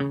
Dia